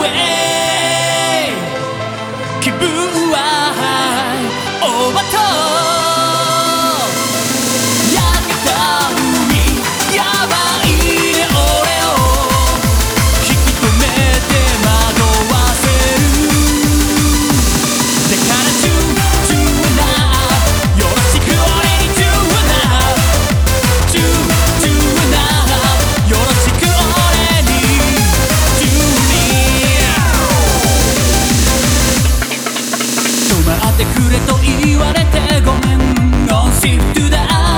away. ってくれと言われてごめん。No フト